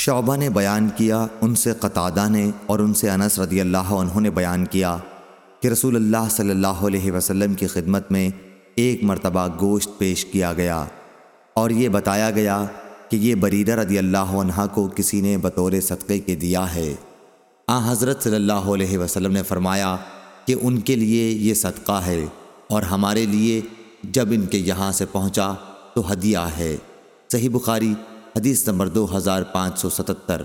شعبہ نے بیان کیا، ان سے قطادہ نے اور ان سے انس رضی اللہ عنہ نے بیان کیا کہ رسول اللہ صلی اللہ علیہ وسلم کی خدمت میں ایک مرتبہ گوشت پیش کیا گیا اور یہ بتایا گیا کہ یہ بریدہ رضی اللہ عنہ کو کسی نے بطور صدقے کے دیا ہے۔ آ، حضرت صلی اللہ علیہ وسلم نے فرمایا کہ ان کے لیے یہ صدقہ ہے اور ہمارے لیے جب ان کے یہاں سے پہنچا تو ہدیہ ہے۔ صحیح بخاری حدیث نمبر دو ہزار پانچ سو ستتر۔